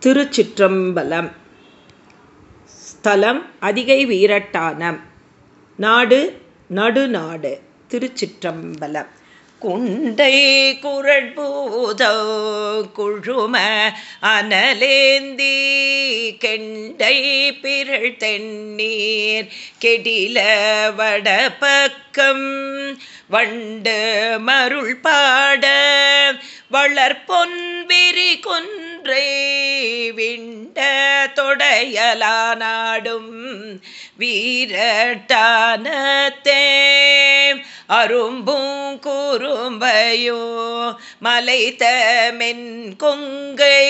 திருச்சிற்றம்பலம். ஸ்தலம் அதிகை வீரட்டானம். நாடு நடுநாடு திருச்சிற்றம்பலம். குண்டை குரட்பூதோ குழும அனலேந்தி கெண்டை பிறள் தென்னீர் கெடில வடபக்கம் வண்டு மருள் பாட வளர்பொன்விரி குன்றே விண்ட தொடையலானாடும் வீரட்டானத்தே. அரும்பும் குறும்பையோ மலைத்த மென் கொங்கை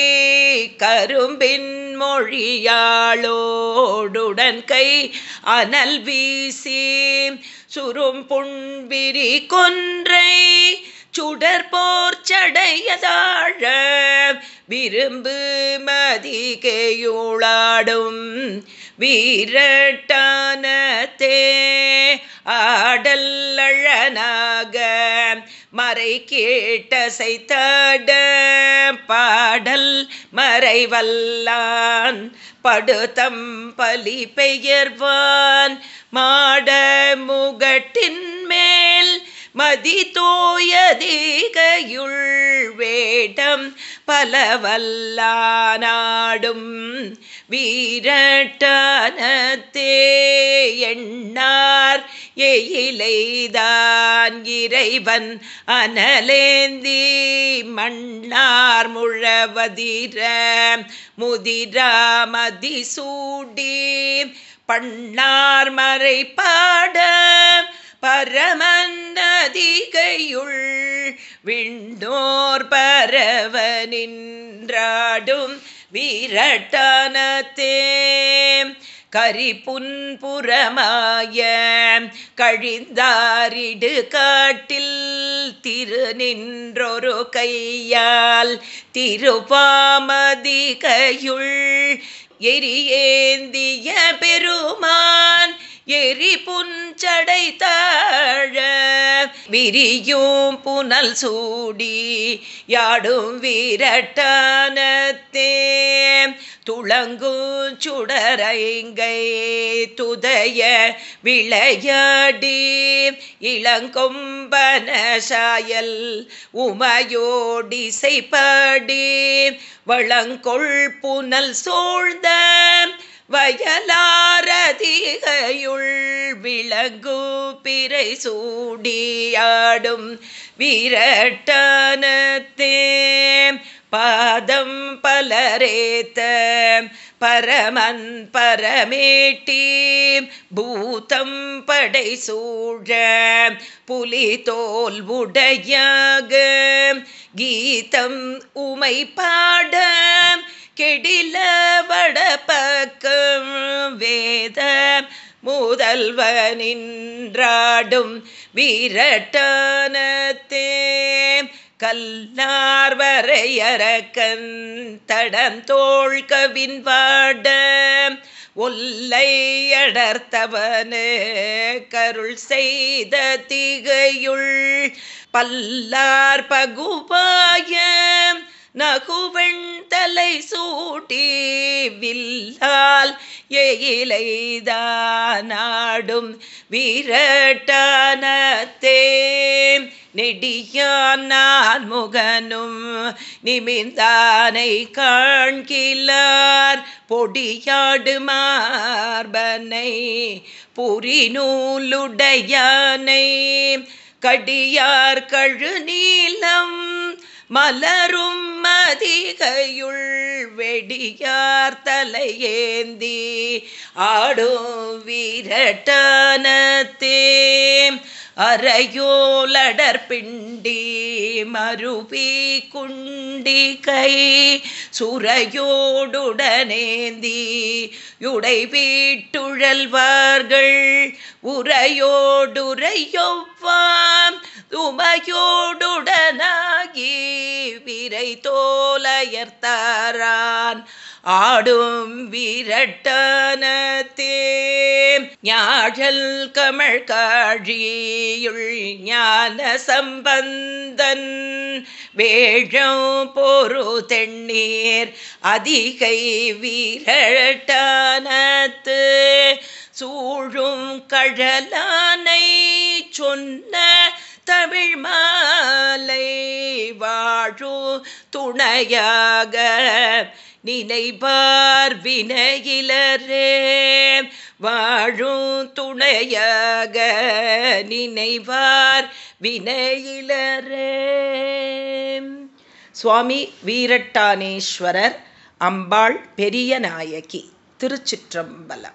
கரும்பின் மொழியாளோடுடன் கை அனல் வீசி சுரும் புண்பிரி கொன்றை சுடற்போர் சடையதாழ விரும்பு மதிகையுளாடும் வீரட்டானத்தே. ஆடல்லழனாக மறை கேட்டசைத்தட பாடல் மறைவல்லான் படுதம் பலி பெயர்வான் மாட முகட்டின் மதி தோயதிகையுள் வேடம் பலவல்லானாடும். வீரட்டனத்தே எண்ணார் எயிலைதான் இறைவன் அனலேந்தி மண்ணார் முழவதிர முதிராமதி சூடி பண்ணார் மறைப்பாட பரமந்ததிகையுள் விண்டோர் பரவ நின்றாடும் வீரட்டானத்தே. கரிபுன்புறமாய கழிந்தாரிடு காட்டில் திரு நின்றொரு கையால் திருபாமதிகையுள் எரியேந்திய பெருமான் எரி புஞ்சடை தாழ விரியும் புனல் சூடி யாடும் வீரட்டானத்தே. துளங்கும் சுடரைங்கை துதைய விளையாடி இளங்கொம்பன சாயல் உமையோடிசைப்பாடி வளங்கொள் புனல் சூழ்ந்த வயலா வயலாரதிகையுள் விளங்கு பிறை சூடியாடும் வீரட்டானத்தே. பாதம் பலரேத்த பரமன் பரமேட்டி. பூதம் படை சூழ புலி தோல் உடையாக. கீதம் உமை பாட கெடில வடபக்கம் வேத நின்றாடும் வீரட்டானத்தே. கல்லார் வரையறக்கன் தடம் தோள் கவின் வாட. ஒல்லையடர்த்தவனே கருள் செய்த திகையுள் பல்லார் பகுபாய நகுவெண் தலை சூட்டி வில்லால் எயிலைதானாடும் வீரட்டானத்தே. நெடியான் நான் முகனும் நிமிந்தானை காண்கிலார். பொடியாடு மார்பனை புரிநூலுடையானை. கடியார் கழு நீலா மலரும் மதிகையுள் வெடியார் தலையேந்தி ஆடும் வீரட்டானத்தே. அரையோலடற்பிண்டி மருவி குண்டி கை சுரையோடுடனேந்தி யுடை வீட்டுழல்வார்கள் உரையோடுரையொவ்வாம் துமையோடுடனாகி விரை தோலையர்த்தாரான். ஆடும் வீரட்டானத்தே. ஞாழல் கமழ் காழியுள் ஞான சம்பந்தன் வேழம் பொறு தெண்ணீர் அதிகை வீரட்டானத்து. சூழும் கழலா துணையாக நினைவார் வினையிலரே. வாழும் துணையாக நினைவார் வினையிலரே. சுவாமி வீரட்டானேஸ்வரர் அம்பாள் பெரிய நாயகி திருச்சிற்றம்பலம்.